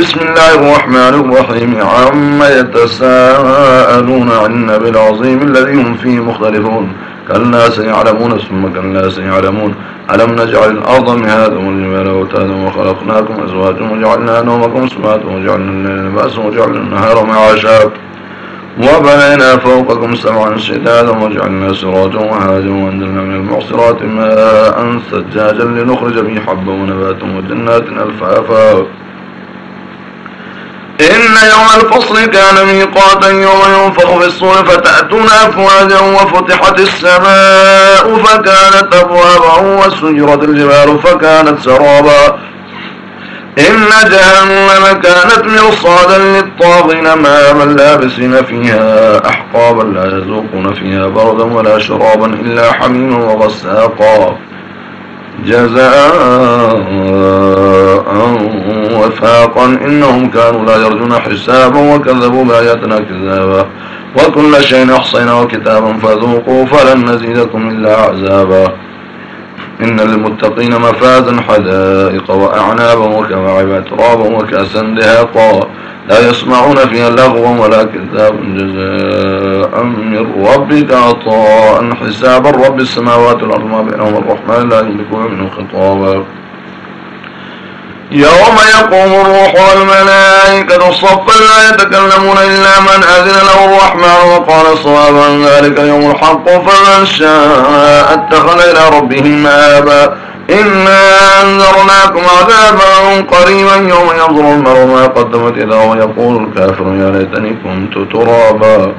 بسم الله الرحمن الرحيم. عما يتساءلون عن النبي العظيم الذي هم فيه مختلفون. كلا سيعلمون ثم كلا سيعلمون. ألم نجعل الأرض مهادا والجبال أوتادا وخلقناكم أزواجا وجعلنا نومكم سباتا وجعلنا الليل لباسا وجعلنا النهار معاشا. وبنينا فوقكم سبعا شدادا وجعلنا سراجا وهاجا وانزلنا من المعصرات ماء ثجاجا لنخرج به حبا ونباتا وجنات الفافا. إن يوم الفصل كان ميقاتا يوم ينفخ في الصور فتأتون أفواجا وفتحت السماء فكانت أبوابا وسجرت الجبال فكانت سرابا. إن جهنم كانت مرصادا للطاغين ماما لابسين فيها أحقابا لا يذوقون فيها بردا ولا شرابا إلا حميما وغساقا. جزاء وفاقا إنهم كانوا لا يرجون حسابا وكذبوا بآياتنا كذابا. وكل شيء أحصيناه كتابا فذوقوا فلن نزيدكم إلا عذابا. إن للمتقين مفازا حدائق وأعنابا وكواعب ترابا وكأسا دهاقا. لا يسمعون فيها لغوا ولا كذاب جزاء من ربك عطاء. حسابا رب السماوات والأرض ما بينهم الرحمن لا يملكون منه خطابا. يوم يقوم الروح والملائكة صفا لا يتكلمون إلا من أذن له الرحمن وقال صوابا ذلك يوم الحق فمن شاء اتخذ إلى ربه مآبا إنا أنذرناكم عذابا قريبا يوم ينظر المرء ما قدمت إذا ويقول الكافر يا ليتني كنت ترابا